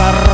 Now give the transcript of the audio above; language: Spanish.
desarrollo.